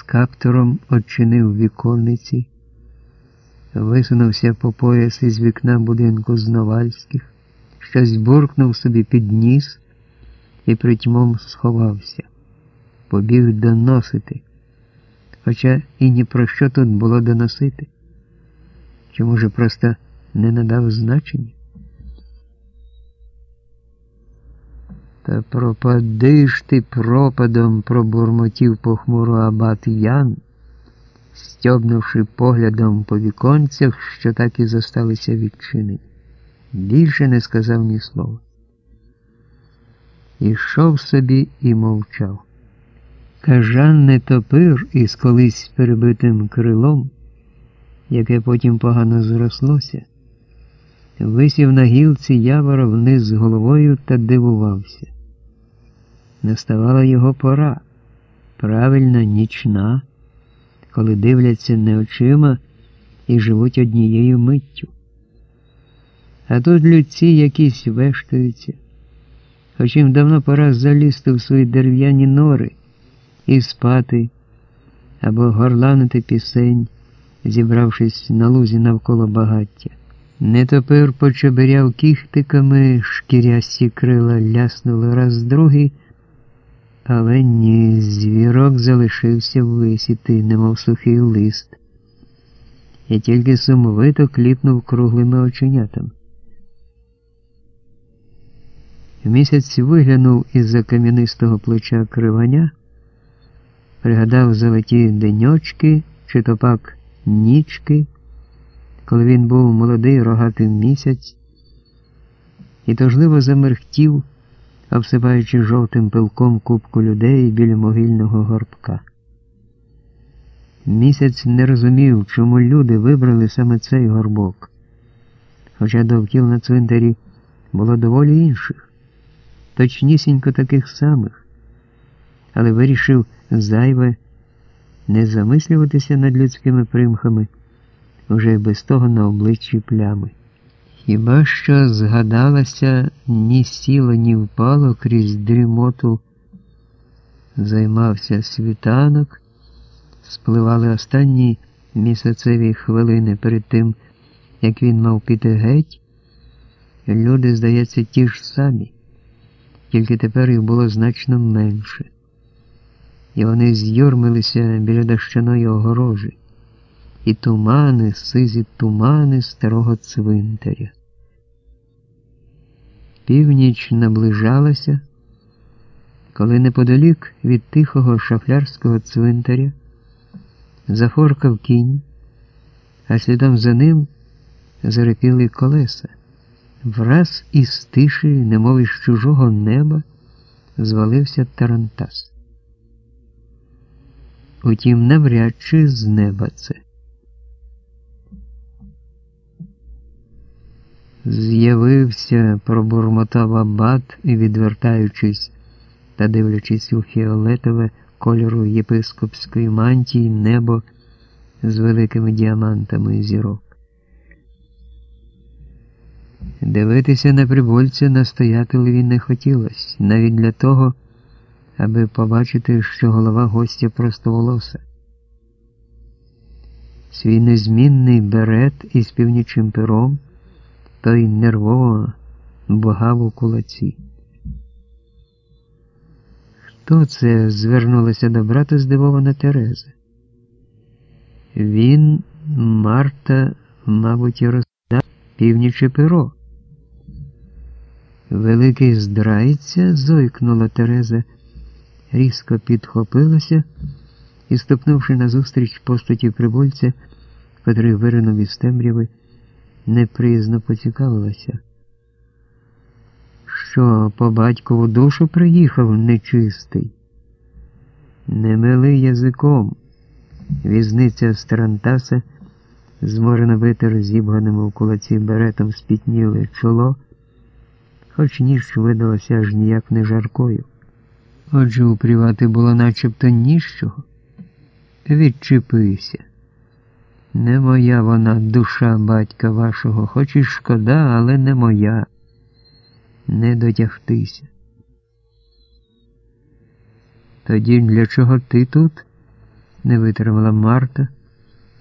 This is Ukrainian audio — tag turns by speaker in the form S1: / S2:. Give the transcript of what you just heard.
S1: з каптуром очинив віконниці, висунувся по пояс із вікна будинку Зновальських, щось буркнув собі під ніс і притьмом сховався, побіг доносити, хоча і ні про що тут було доносити. Чи, може, просто не надав значення? Та пропади ж ти пропадом, пробурмотів похмуро абат Ян, стьобнувши поглядом по віконцях, що так і зосталися відчинені. Більше не сказав ні слова. Ішов собі і мовчав. Кажан не топир із колись перебитим крилом, яке потім погано зрослося, висів на гілці явора вниз головою та дивувався. Наставала його пора, правильна нічна, коли дивляться не очима і живуть однією миттю. А тут людці якісь вештаються, хоч їм давно пора залізти в свої дерев'яні нори і спати або горланити пісень, зібравшись на лузі навколо багаття. Нетопир почебиряв кіхтиками, шкірясті крила ляснули раз другий, але ні, звірок залишився висіти, немов сухий лист, і тільки сумовито кліпнув круглими оченятами. Місяць виглянув із-за кам'янистого плеча криваня, пригадав золоті деньочки чи то пак нічки, коли він був молодий рогатий місяць, і тожливо замерхтів, обсипаючи жовтим пилком кубку людей біля могильного горбка. Місяць не розумів, чому люди вибрали саме цей горбок, хоча довкіл на цвинтарі було доволі інших точнісінько таких самих, але вирішив зайве не замислюватися над людськими примхами, вже без того на обличчі плями. Хіба що згадалася, ні сіло, ні впало крізь дрімоту, займався світанок, спливали останні місяцеві хвилини перед тим, як він мав піти геть, люди, здається, ті ж самі тільки тепер їх було значно менше, і вони з'юрмилися біля дощаної огорожі, і тумани, сизі тумани старого цвинтаря. Північ наближалася, коли неподалік від тихого шафлярського цвинтаря зафоркав кінь, а слідом за ним зарепіли колеса. Враз із тиші, немов із чужого неба, звалився Тарантас. Утім, навряд чи з неба це. З'явився, пробурмотав абат відвертаючись та дивлячись у фіолетове кольору єпископської мантії небо з великими діамантами зірок. Дивитися на прибульця настоятелеві не хотілося, навіть для того, аби побачити, що голова гостя простоволоса. Свій незмінний берет із північим пером той нервово богав у кулаці. Хто це звернулася до брата здивована Тереза? Він, Марта, мабуть, і роздав північе перо. Великий здрайця, зойкнула Тереза, різко підхопилася і, ступнувши назустріч постаті прибульця, котрий виринув із темряви, неприязно поцікавилася. Що по батькову душу приїхав нечистий? Не мили язиком. Візниця Старантаса, зморено витер зібганим у кулаці беретом спітніле чоло хоч ніж видалася аж ніяк не жаркою. Отже, упрівати було начебто ніщого. Відчепися. Не моя вона душа батька вашого, хоч і шкода, але не моя. Не дотягтися. Тоді для чого ти тут? не витримала Марта.